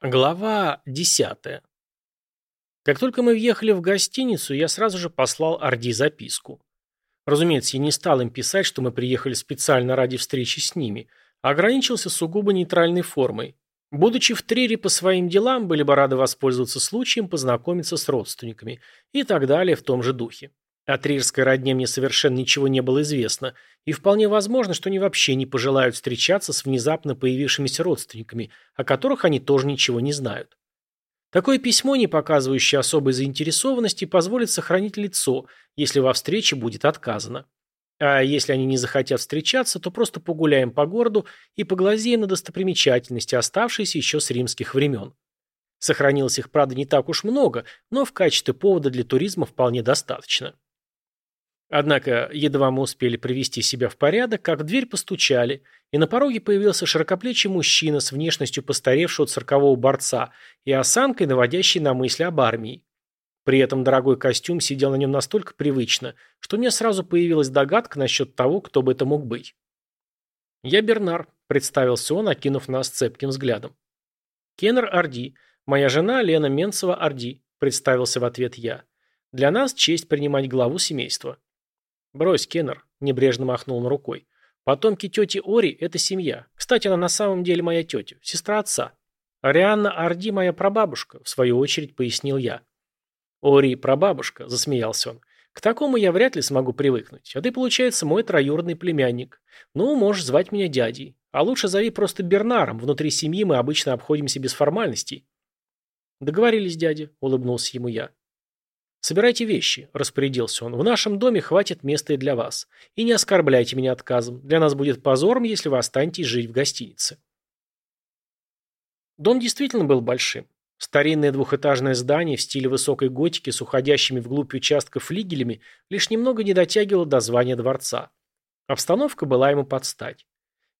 Глава 10. Как только мы въехали в гостиницу, я сразу же послал Орди записку. Разумеется, я не стал им писать, что мы приехали специально ради встречи с ними, а ограничился сугубо нейтральной формой. Будучи в Трире по своим делам, были бы рады воспользоваться случаем познакомиться с родственниками и так далее в том же духе. О трирской родне мне совершенно ничего не было известно, и вполне возможно, что они вообще не пожелают встречаться с внезапно появившимися родственниками, о которых они тоже ничего не знают. Такое письмо, не показывающее особой заинтересованности, позволит сохранить лицо, если во встрече будет отказано. А если они не захотят встречаться, то просто погуляем по городу и поглазеем на достопримечательности, оставшиеся еще с римских времен. Сохранилось их, правда, не так уж много, но в качестве повода для туризма вполне достаточно. Однако, едва мы успели привести себя в порядок, как в дверь постучали, и на пороге появился широкоплечий мужчина с внешностью постаревшего циркового борца и осанкой, наводящей на мысли об армии. При этом дорогой костюм сидел на нем настолько привычно, что у меня сразу появилась догадка насчет того, кто бы это мог быть. «Я Бернар», — представился он, окинув нас цепким взглядом. «Кеннер Орди. Моя жена Лена Менцева Орди», — представился в ответ я. «Для нас честь принимать главу семейства». «Брось, Кеннер», – небрежно махнул он рукой. «Потомки тети Ори – это семья. Кстати, она на самом деле моя тетя, сестра отца. Арианна Арди – моя прабабушка», – в свою очередь пояснил я. «Ори – прабабушка», – засмеялся он. «К такому я вряд ли смогу привыкнуть. А ты, получается, мой троюродный племянник. Ну, можешь звать меня дядей. А лучше зови просто Бернаром. Внутри семьи мы обычно обходимся без формальностей». «Договорились, дядя», – улыбнулся ему я. «Собирайте вещи», – распорядился он. «В нашем доме хватит места и для вас. И не оскорбляйте меня отказом. Для нас будет позором, если вы останетесь жить в гостинице». Дом действительно был большим. Старинное двухэтажное здание в стиле высокой готики с уходящими вглубь участков флигелями лишь немного не дотягивало до звания дворца. Обстановка была ему под стать.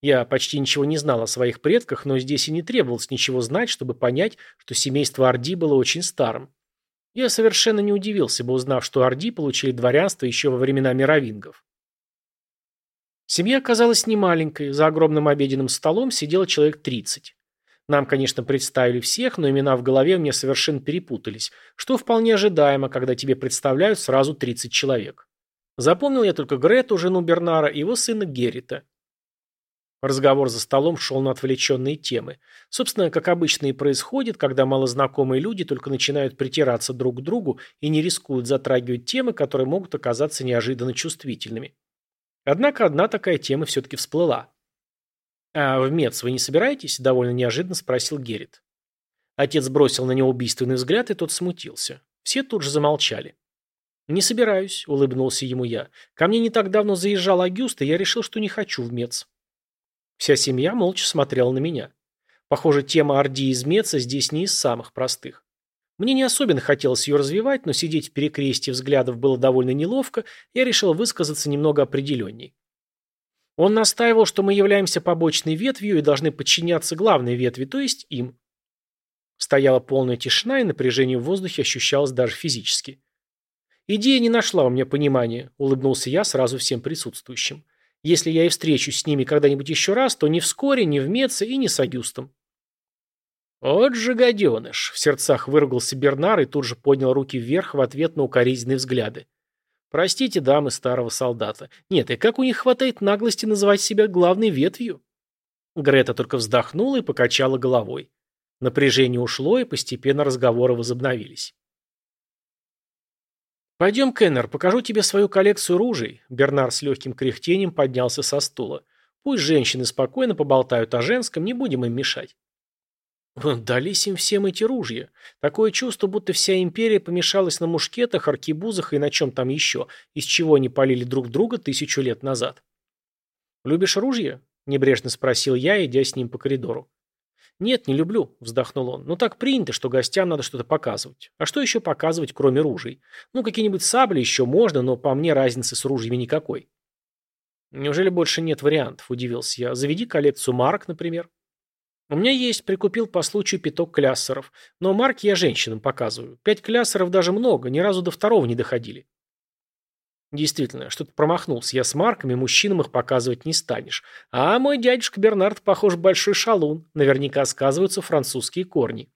Я почти ничего не знал о своих предках, но здесь и не требовалось ничего знать, чтобы понять, что семейство Орди было очень старым. Я совершенно не удивился бы, узнав, что орди получили дворянство еще во времена мировингов. Семья оказалась немаленькой, за огромным обеденным столом сидело человек 30. Нам, конечно, представили всех, но имена в голове мне совершенно перепутались, что вполне ожидаемо, когда тебе представляют сразу 30 человек. Запомнил я только Грету, жену Бернара, и его сына Геррита. Разговор за столом шел на отвлеченные темы. Собственно, как обычно и происходит, когда малознакомые люди только начинают притираться друг к другу и не рискуют затрагивать темы, которые могут оказаться неожиданно чувствительными. Однако одна такая тема все-таки всплыла. «А в МЕЦ вы не собираетесь?» – довольно неожиданно спросил Геррит. Отец бросил на него убийственный взгляд, и тот смутился. Все тут же замолчали. «Не собираюсь», – улыбнулся ему я. «Ко мне не так давно заезжал Агюст, и я решил, что не хочу в МЕЦ». Вся семья молча смотрела на меня. Похоже, тема Орди из Меца здесь не из самых простых. Мне не особенно хотелось ее развивать, но сидеть в перекрестии взглядов было довольно неловко, я решил высказаться немного определенней. Он настаивал, что мы являемся побочной ветвью и должны подчиняться главной ветви, то есть им. Стояла полная тишина, и напряжение в воздухе ощущалось даже физически. Идея не нашла у меня понимания, улыбнулся я сразу всем присутствующим. Если я и встречусь с ними когда-нибудь еще раз, то не вскоре, не в Меце и не с Агюстом. «Вот же гаденыш!» – в сердцах выругался Бернар и тут же поднял руки вверх в ответ на укоризненные взгляды. «Простите, дамы старого солдата. Нет, и как у них хватает наглости называть себя главной ветвью?» Грета только вздохнула и покачала головой. Напряжение ушло, и постепенно разговоры возобновились. «Пойдем, Кеннер, покажу тебе свою коллекцию ружей». Бернар с легким кряхтением поднялся со стула. «Пусть женщины спокойно поболтают о женском, не будем им мешать». Дались им всем эти ружья. Такое чувство, будто вся империя помешалась на мушкетах, аркебузах и на чем там еще, из чего они полили друг друга тысячу лет назад. «Любишь ружья?» – небрежно спросил я, идя с ним по коридору. «Нет, не люблю», – вздохнул он. «Но так принято, что гостям надо что-то показывать. А что еще показывать, кроме ружей? Ну, какие-нибудь сабли еще можно, но по мне разницы с ружьями никакой». «Неужели больше нет вариантов?» – удивился я. «Заведи коллекцию марок, например». «У меня есть, прикупил по случаю пяток кляссеров. Но марки я женщинам показываю. Пять кляссеров даже много, ни разу до второго не доходили». Действительно, что-то промахнулся я с марками, мужчинам их показывать не станешь. А мой дядюшка Бернард, похож, большой шалун. Наверняка сказываются французские корни.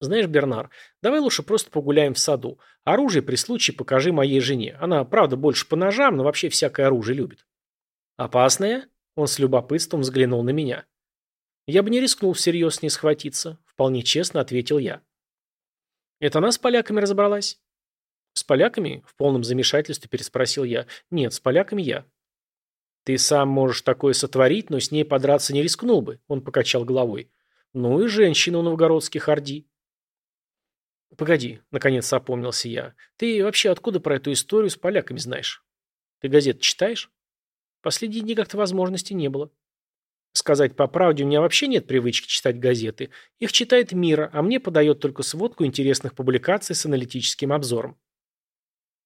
Знаешь, Бернар, давай лучше просто погуляем в саду. Оружие при случае покажи моей жене. Она, правда, больше по ножам, но вообще всякое оружие любит. Опасное? Он с любопытством взглянул на меня. Я бы не рискнул всерьез с ней схватиться, вполне честно ответил я. Это она с поляками разобралась? С поляками? В полном замешательстве переспросил я. Нет, с поляками я. Ты сам можешь такое сотворить, но с ней подраться не рискнул бы, он покачал головой. Ну и женщина у новгородских орди. «Погоди», — наконец опомнился я. «Ты вообще откуда про эту историю с поляками знаешь? Ты газет читаешь?» «Последние дни как-то возможности не было». Сказать по правде, у меня вообще нет привычки читать газеты. Их читает Мира, а мне подает только сводку интересных публикаций с аналитическим обзором.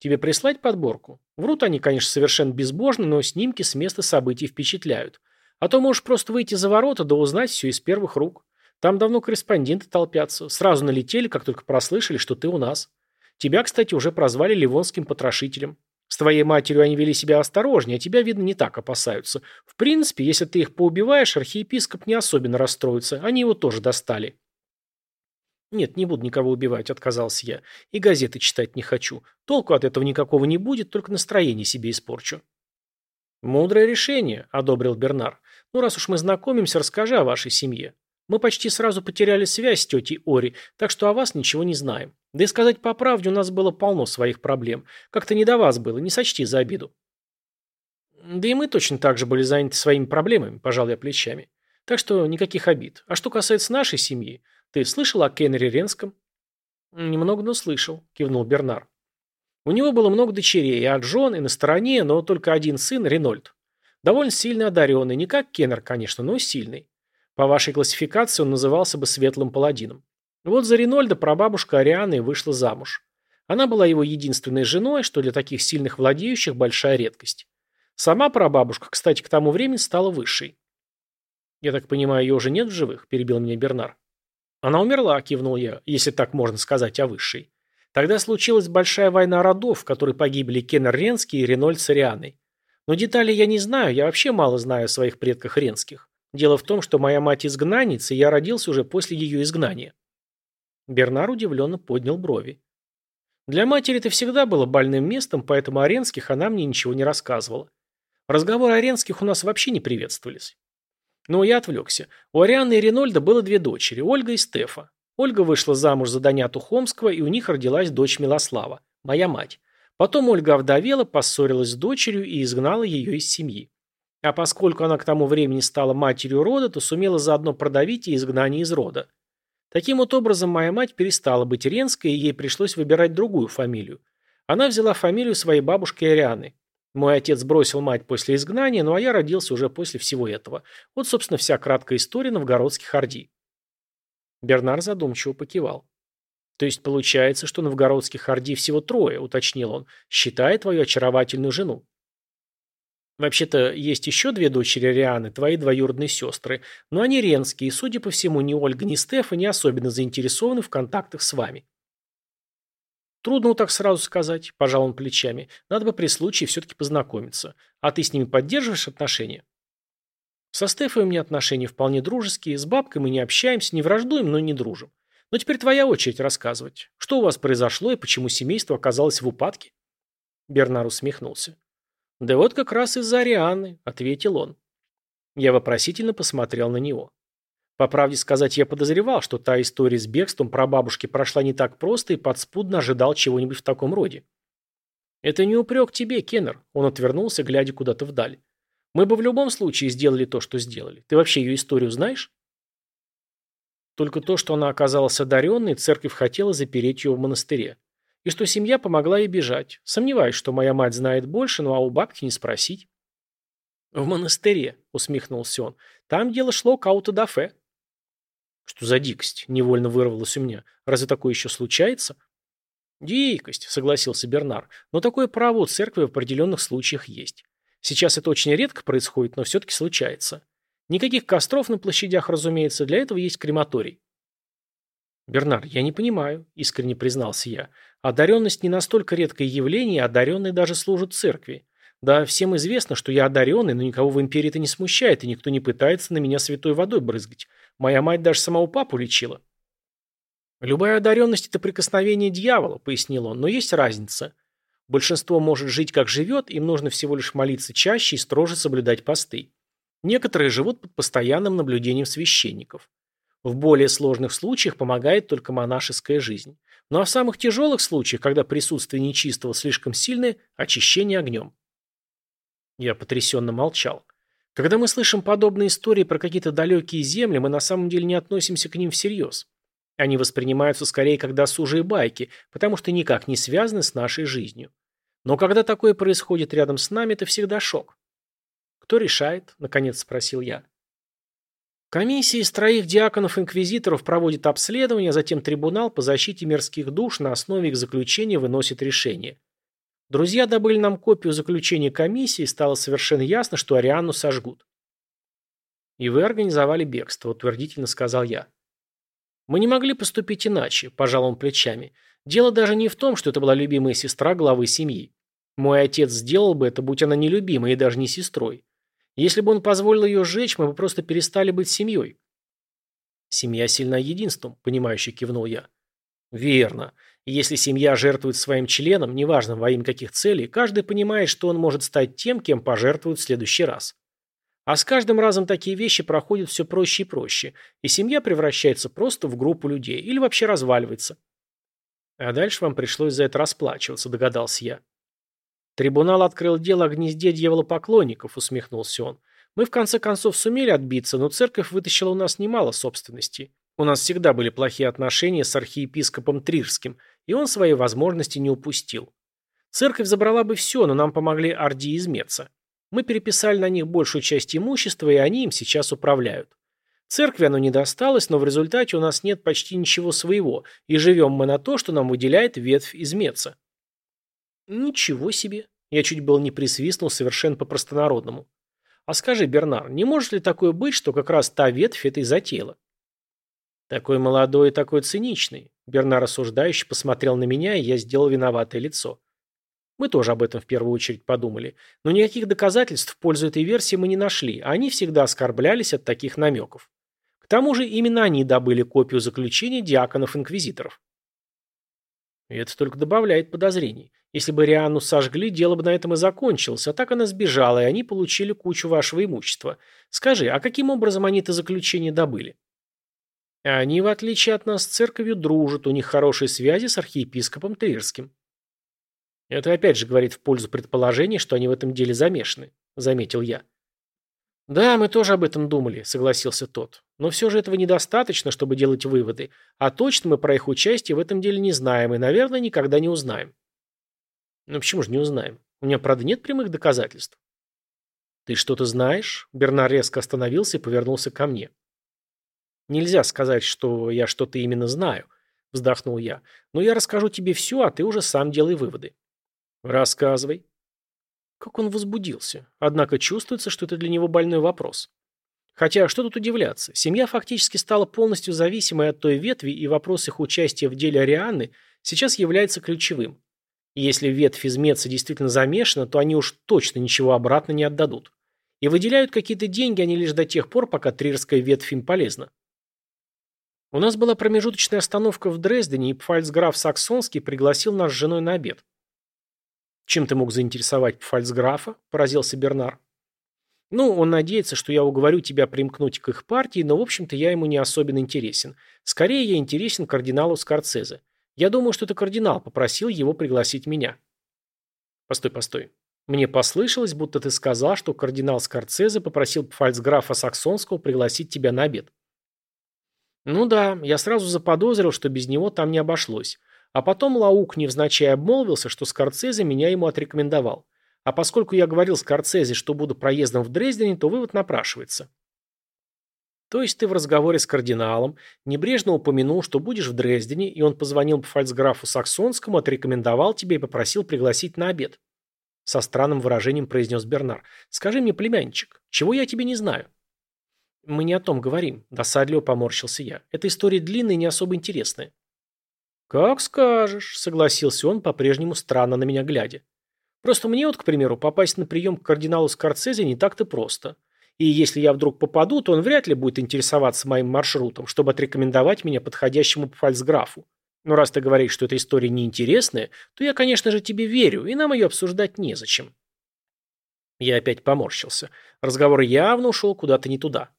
Тебе прислать подборку? Врут они, конечно, совершенно безбожно, но снимки с места событий впечатляют. А то можешь просто выйти за ворота да узнать все из первых рук. Там давно корреспонденты толпятся. Сразу налетели, как только прослышали, что ты у нас. Тебя, кстати, уже прозвали Ливонским потрошителем. С твоей матерью они вели себя осторожнее, а тебя, видно, не так опасаются. В принципе, если ты их поубиваешь, архиепископ не особенно расстроится. Они его тоже достали. «Нет, не буду никого убивать», — отказался я. «И газеты читать не хочу. Толку от этого никакого не будет, только настроение себе испорчу». «Мудрое решение», — одобрил Бернар. «Ну, раз уж мы знакомимся, расскажи о вашей семье. Мы почти сразу потеряли связь с тетей Ори, так что о вас ничего не знаем. Да и сказать по правде, у нас было полно своих проблем. Как-то не до вас было, не сочти за обиду. Да и мы точно так же были заняты своими проблемами, пожал я плечами. Так что никаких обид. А что касается нашей семьи, ты слышал о Кеннере Ренском? Немного, но слышал, кивнул Бернар. У него было много дочерей, от Джон, и на стороне, но только один сын, Ренольд. Довольно сильно одаренный, не как Кеннер, конечно, но сильный. По вашей классификации он назывался бы светлым паладином. Вот за Ринольда прабабушка Арианы вышла замуж. Она была его единственной женой, что для таких сильных владеющих большая редкость. Сама прабабушка, кстати, к тому времени стала высшей. «Я так понимаю, ее уже нет в живых?» – перебил меня Бернар. «Она умерла», – кивнул я, если так можно сказать о высшей. Тогда случилась большая война родов, в которой погибли Кеннер Ренский и Ренольд с Арианой. Но деталей я не знаю, я вообще мало знаю о своих предках Ренских. Дело в том, что моя мать изгнанница, и я родился уже после ее изгнания. Бернар удивленно поднял брови. Для матери это всегда было больным местом, поэтому о Ренских она мне ничего не рассказывала. Разговоры о Ренских у нас вообще не приветствовались. Но я отвлекся. У Арианы и Ренольда было две дочери, Ольга и Стефа. Ольга вышла замуж за Даняту Хомского, и у них родилась дочь Милослава, моя мать. Потом Ольга овдовела, поссорилась с дочерью и изгнала ее из семьи. А поскольку она к тому времени стала матерью рода, то сумела заодно продавить и изгнание из рода. Таким вот образом моя мать перестала быть Ренской, и ей пришлось выбирать другую фамилию. Она взяла фамилию своей бабушки Арианы. Мой отец бросил мать после изгнания, ну а я родился уже после всего этого. Вот, собственно, вся краткая история новгородских орди. Бернар задумчиво покивал. То есть получается, что новгородских орди всего трое, уточнил он, считая твою очаровательную жену. Вообще-то есть еще две дочери Рианы, твои двоюродные сестры, но они ренские, и, судя по всему, ни Ольга, ни Стефа не особенно заинтересованы в контактах с вами. Трудно так сразу сказать, пожал он плечами. Надо бы при случае все-таки познакомиться. А ты с ними поддерживаешь отношения? Со Стефой у меня отношения вполне дружеские, с бабкой мы не общаемся, не враждуем, но не дружим. Но теперь твоя очередь рассказывать. Что у вас произошло и почему семейство оказалось в упадке? Бернар усмехнулся. «Да вот как раз из-за Арианы», — ответил он. Я вопросительно посмотрел на него. По правде сказать, я подозревал, что та история с бегством прабабушки прошла не так просто и подспудно ожидал чего-нибудь в таком роде. «Это не упрек тебе, Кеннер», — он отвернулся, глядя куда-то вдаль. «Мы бы в любом случае сделали то, что сделали. Ты вообще ее историю знаешь?» Только то, что она оказалась одаренной, церковь хотела запереть ее в монастыре и что семья помогла ей бежать. Сомневаюсь, что моя мать знает больше, ну а у бабки не спросить. «В монастыре», — усмехнулся он. «Там дело шло к аутодафе». «Что за дикость?» — невольно вырвалось у меня. «Разве такое еще случается?» «Дикость», — согласился Бернар. «Но такое право у церкви в определенных случаях есть. Сейчас это очень редко происходит, но все-таки случается. Никаких костров на площадях, разумеется, для этого есть крематорий». «Бернар, я не понимаю», — искренне признался я. Одаренность не настолько редкое явление, одаренные даже служат церкви. Да, всем известно, что я одаренный, но никого в империи это не смущает, и никто не пытается на меня святой водой брызгать. Моя мать даже самого папу лечила. Любая одаренность – это прикосновение дьявола, пояснил он, но есть разница. Большинство может жить как живет, им нужно всего лишь молиться чаще и строже соблюдать посты. Некоторые живут под постоянным наблюдением священников. В более сложных случаях помогает только монашеская жизнь. Ну а в самых тяжелых случаях, когда присутствие нечистого слишком сильное, очищение огнем. Я потрясенно молчал. Когда мы слышим подобные истории про какие-то далекие земли, мы на самом деле не относимся к ним всерьез. Они воспринимаются скорее как досужие байки, потому что никак не связаны с нашей жизнью. Но когда такое происходит рядом с нами, это всегда шок. «Кто решает?» – наконец спросил я. Комиссия из троих диаконов-инквизиторов проводит обследование, а затем трибунал по защите мирских душ на основе их заключения выносит решение. Друзья добыли нам копию заключения комиссии, и стало совершенно ясно, что Арианну сожгут. «И вы организовали бегство», – утвердительно сказал я. «Мы не могли поступить иначе», – пожал он плечами. «Дело даже не в том, что это была любимая сестра главы семьи. Мой отец сделал бы это, будь она не любимой и даже не сестрой. Если бы он позволил ее сжечь, мы бы просто перестали быть семьей. Семья сильна единством, понимающе кивнул я. Верно. Если семья жертвует своим членом, неважно во имя каких целей, каждый понимает, что он может стать тем, кем пожертвует в следующий раз. А с каждым разом такие вещи проходят все проще и проще, и семья превращается просто в группу людей или вообще разваливается. А дальше вам пришлось за это расплачиваться, догадался я. «Трибунал открыл дело о гнезде дьяволопоклонников», — усмехнулся он. «Мы в конце концов сумели отбиться, но церковь вытащила у нас немало собственности. У нас всегда были плохие отношения с архиепископом Трирским, и он свои возможности не упустил. Церковь забрала бы все, но нам помогли Орди и Измеца. Мы переписали на них большую часть имущества, и они им сейчас управляют. Церкви оно не досталось, но в результате у нас нет почти ничего своего, и живем мы на то, что нам выделяет ветвь Измеца. Ничего себе. Я чуть было не присвистнул совершенно по-простонародному. А скажи, Бернар, не может ли такое быть, что как раз та ветвь это и затеяла? Такой молодой и такой циничный. Бернар осуждающе посмотрел на меня, и я сделал виноватое лицо. Мы тоже об этом в первую очередь подумали. Но никаких доказательств в пользу этой версии мы не нашли, а они всегда оскорблялись от таких намеков. К тому же именно они добыли копию заключения диаконов-инквизиторов. И это только добавляет подозрений. Если бы Рианну сожгли, дело бы на этом и закончилось, а так она сбежала, и они получили кучу вашего имущества. Скажи, а каким образом они это заключение добыли? Они, в отличие от нас, с церковью дружат, у них хорошие связи с архиепископом Трирским. Это опять же говорит в пользу предположения, что они в этом деле замешаны, заметил я. Да, мы тоже об этом думали, согласился тот. Но все же этого недостаточно, чтобы делать выводы, а точно мы про их участие в этом деле не знаем и, наверное, никогда не узнаем. Ну почему же не узнаем? У меня, правда, нет прямых доказательств. Ты что-то знаешь? Бернар резко остановился и повернулся ко мне. Нельзя сказать, что я что-то именно знаю, вздохнул я. Но я расскажу тебе все, а ты уже сам делай выводы. Рассказывай. Как он возбудился. Однако чувствуется, что это для него больной вопрос. Хотя, что тут удивляться? Семья фактически стала полностью зависимой от той ветви, и вопрос их участия в деле Арианы сейчас является ключевым. Если ветвь из Меца действительно замешана, то они уж точно ничего обратно не отдадут. И выделяют какие-то деньги они лишь до тех пор, пока трирская ветвь им полезна. У нас была промежуточная остановка в Дрездене, и пфальцграф Саксонский пригласил нас с женой на обед. «Чем ты мог заинтересовать пфальцграфа?» – поразился Бернар. «Ну, он надеется, что я уговорю тебя примкнуть к их партии, но, в общем-то, я ему не особенно интересен. Скорее, я интересен кардиналу Скорцезе. Я думаю, что это кардинал попросил его пригласить меня. Постой, постой. Мне послышалось, будто ты сказал, что кардинал Скорцезе попросил фальцграфа Саксонского пригласить тебя на обед. Ну да, я сразу заподозрил, что без него там не обошлось. А потом Лаук невзначай обмолвился, что Скорцезе меня ему отрекомендовал. А поскольку я говорил Скорцезе, что буду проездом в Дрездене, то вывод напрашивается. То есть ты в разговоре с кардиналом небрежно упомянул, что будешь в Дрездене, и он позвонил по фальцграфу Саксонскому, отрекомендовал тебе и попросил пригласить на обед. Со странным выражением произнес Бернар. Скажи мне, племянничек, чего я тебе не знаю? Мы не о том говорим, досадливо поморщился я. Эта история длинная и не особо интересная. «Как скажешь», — согласился он, по-прежнему странно на меня глядя. «Просто мне вот, к примеру, попасть на прием к кардиналу Скорцезе не так-то просто. И если я вдруг попаду, то он вряд ли будет интересоваться моим маршрутом, чтобы отрекомендовать меня подходящему фальцграфу. Но раз ты говоришь, что эта история неинтересная, то я, конечно же, тебе верю, и нам ее обсуждать незачем». Я опять поморщился. Разговор явно ушел куда-то не туда.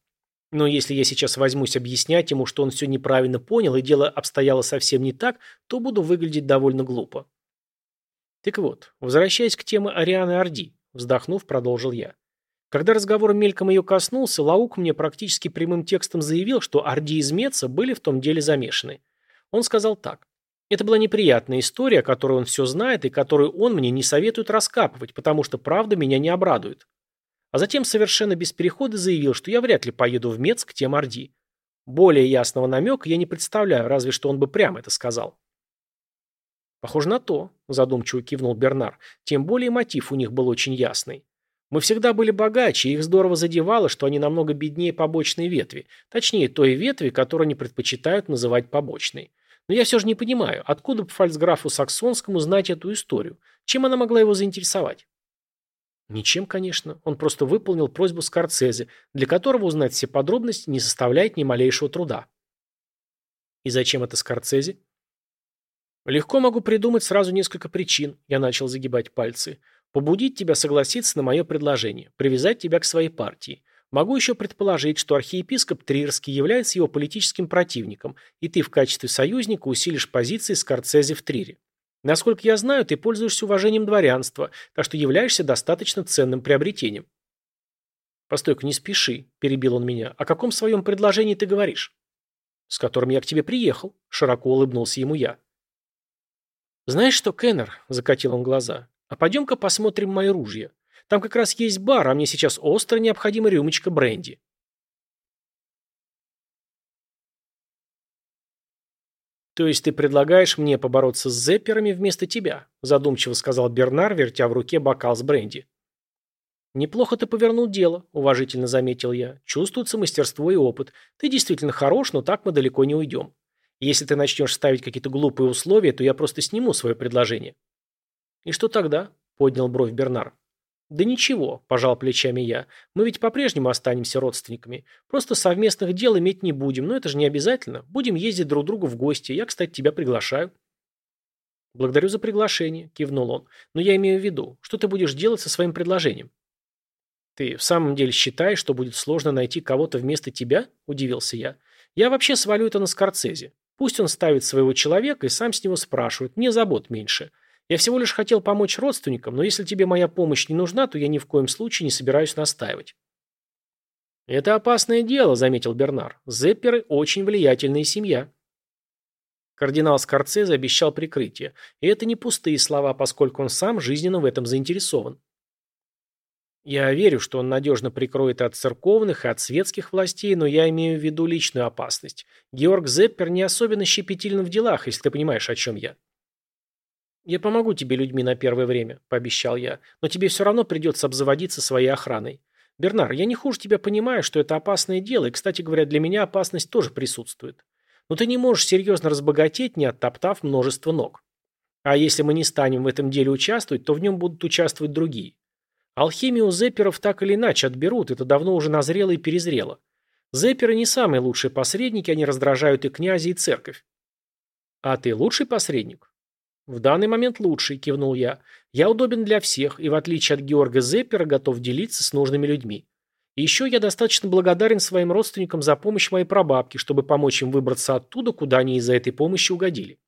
Но если я сейчас возьмусь объяснять ему, что он все неправильно понял и дело обстояло совсем не так, то буду выглядеть довольно глупо. Так вот, возвращаясь к теме Арианы Орди, вздохнув, продолжил я. Когда разговор мельком ее коснулся, Лаук мне практически прямым текстом заявил, что Орди из Меца были в том деле замешаны. Он сказал так. Это была неприятная история, о которой он все знает и которую он мне не советует раскапывать, потому что правда меня не обрадует. А затем совершенно без перехода заявил, что я вряд ли поеду в Мец к тем Орди. Более ясного намека я не представляю, разве что он бы прямо это сказал. Похоже на то, задумчиво кивнул Бернар. Тем более мотив у них был очень ясный. Мы всегда были богаче, и их здорово задевало, что они намного беднее побочной ветви, точнее той ветви, которую они предпочитают называть побочной. Но я все же не понимаю, откуда бы фальцграфу Саксонскому знать эту историю? Чем она могла его заинтересовать? Ничем, конечно. Он просто выполнил просьбу Скорцезе, для которого узнать все подробности не составляет ни малейшего труда. И зачем это Скорцезе? Легко могу придумать сразу несколько причин, я начал загибать пальцы. Побудить тебя согласиться на мое предложение, привязать тебя к своей партии. Могу еще предположить, что архиепископ Трирский является его политическим противником, и ты в качестве союзника усилишь позиции Скорцезе в Трире. Насколько я знаю, ты пользуешься уважением дворянства, так что являешься достаточно ценным приобретением. Постой-ка, не спеши, перебил он меня. О каком своем предложении ты говоришь? С которым я к тебе приехал, широко улыбнулся ему я. Знаешь что, Кеннер, закатил он глаза, а пойдем-ка посмотрим мои ружья. Там как раз есть бар, а мне сейчас остро необходима рюмочка бренди. «То есть ты предлагаешь мне побороться с зепперами вместо тебя?» задумчиво сказал Бернар, вертя в руке бокал с бренди. «Неплохо ты повернул дело», – уважительно заметил я. «Чувствуется мастерство и опыт. Ты действительно хорош, но так мы далеко не уйдем. Если ты начнешь ставить какие-то глупые условия, то я просто сниму свое предложение». «И что тогда?» – поднял бровь Бернар. «Да ничего», – пожал плечами я. «Мы ведь по-прежнему останемся родственниками. Просто совместных дел иметь не будем, но это же не обязательно. Будем ездить друг к другу в гости. Я, кстати, тебя приглашаю». «Благодарю за приглашение», – кивнул он. «Но я имею в виду, что ты будешь делать со своим предложением?» «Ты в самом деле считаешь, что будет сложно найти кого-то вместо тебя?» – удивился я. «Я вообще свалю это на Скорцезе. Пусть он ставит своего человека и сам с него спрашивает. Мне забот меньше. Я всего лишь хотел помочь родственникам, но если тебе моя помощь не нужна, то я ни в коем случае не собираюсь настаивать». «Это опасное дело», — заметил Бернар. «Зепперы – очень влиятельная семья». Кардинал Скорцезе обещал прикрытие, и это не пустые слова, поскольку он сам жизненно в этом заинтересован. Я верю, что он надежно прикроет от церковных и от светских властей, но я имею в виду личную опасность. Георг Зеппер не особенно щепетилен в делах, если ты понимаешь, о чем я. «Я помогу тебе людьми на первое время», – пообещал я, «но тебе все равно придется обзаводиться своей охраной. Бернар, я не хуже тебя понимаю, что это опасное дело, и, кстати говоря, для меня опасность тоже присутствует. Но ты не можешь серьезно разбогатеть, не оттоптав множество ног. А если мы не станем в этом деле участвовать, то в нем будут участвовать другие. Алхимию зепперов так или иначе отберут, это давно уже назрело и перезрело. Зепперы не самые лучшие посредники, они раздражают и князя, и церковь. А ты лучший посредник? «В данный момент лучший», – кивнул я. «Я удобен для всех, и в отличие от Георга Зеппера готов делиться с нужными людьми. И еще я достаточно благодарен своим родственникам за помощь моей прабабки, чтобы помочь им выбраться оттуда, куда они из-за этой помощи угодили».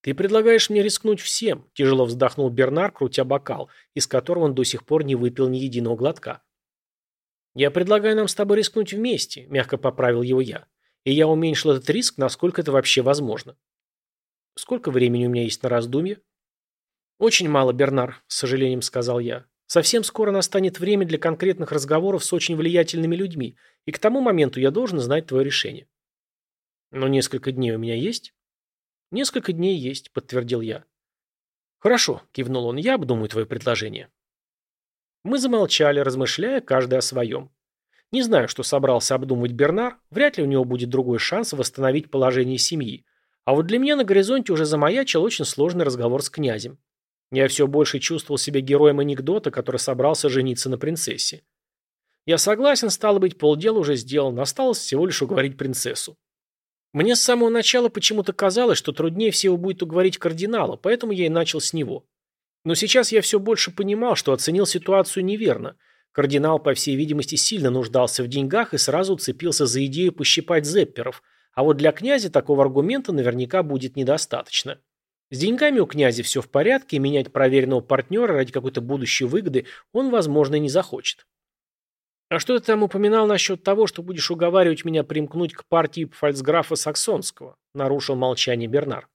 «Ты предлагаешь мне рискнуть всем», – тяжело вздохнул Бернар, крутя бокал, из которого он до сих пор не выпил ни единого глотка. «Я предлагаю нам с тобой рискнуть вместе», – мягко поправил его я. «И я уменьшил этот риск, насколько это вообще возможно». Сколько времени у меня есть на раздумье? Очень мало, Бернар, с сожалением сказал я. Совсем скоро настанет время для конкретных разговоров с очень влиятельными людьми, и к тому моменту я должен знать твое решение. Но несколько дней у меня есть? Несколько дней есть, подтвердил я. Хорошо, кивнул он, я обдумаю твое предложение. Мы замолчали, размышляя каждый о своем. Не знаю, что собрался обдумывать Бернар, вряд ли у него будет другой шанс восстановить положение семьи, А вот для меня на горизонте уже замаячил очень сложный разговор с князем. Я все больше чувствовал себя героем анекдота, который собрался жениться на принцессе. Я согласен, стало быть, полдела уже сделано, осталось всего лишь уговорить принцессу. Мне с самого начала почему-то казалось, что труднее всего будет уговорить кардинала, поэтому я и начал с него. Но сейчас я все больше понимал, что оценил ситуацию неверно. Кардинал, по всей видимости, сильно нуждался в деньгах и сразу уцепился за идею пощипать зепперов, а вот для князя такого аргумента наверняка будет недостаточно. С деньгами у князя все в порядке, и менять проверенного партнера ради какой-то будущей выгоды он, возможно, не захочет. «А что ты там упоминал насчет того, что будешь уговаривать меня примкнуть к партии фальцграфа Саксонского?» – нарушил молчание Бернар.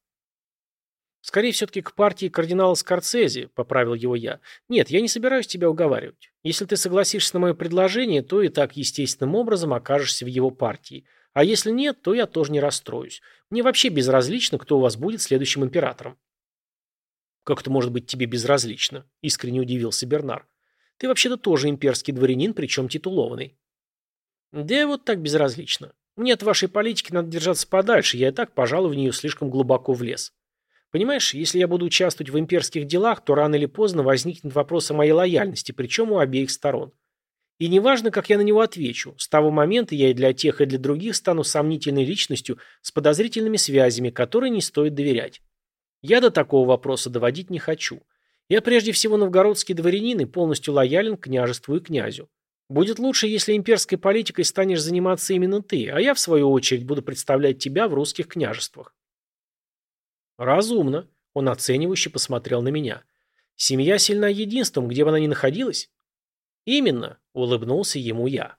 «Скорее все-таки к партии кардинала Скорцези», – поправил его я. «Нет, я не собираюсь тебя уговаривать. Если ты согласишься на мое предложение, то и так естественным образом окажешься в его партии. А если нет, то я тоже не расстроюсь. Мне вообще безразлично, кто у вас будет следующим императором». «Как это может быть тебе безразлично?» – искренне удивился Бернар. Ты вообще-то тоже имперский дворянин, причем титулованный. Да вот так безразлично. Мне от вашей политики надо держаться подальше, я и так, пожалуй, в нее слишком глубоко влез. Понимаешь, если я буду участвовать в имперских делах, то рано или поздно возникнет вопрос о моей лояльности, причем у обеих сторон. И неважно, как я на него отвечу, с того момента я и для тех, и для других стану сомнительной личностью с подозрительными связями, которые не стоит доверять. Я до такого вопроса доводить не хочу. Я прежде всего новгородский дворянин и полностью лоялен к княжеству и князю. Будет лучше, если имперской политикой станешь заниматься именно ты, а я, в свою очередь, буду представлять тебя в русских княжествах. Разумно. Он оценивающе посмотрел на меня. Семья сильна единством, где бы она ни находилась? Именно, улыбнулся ему я.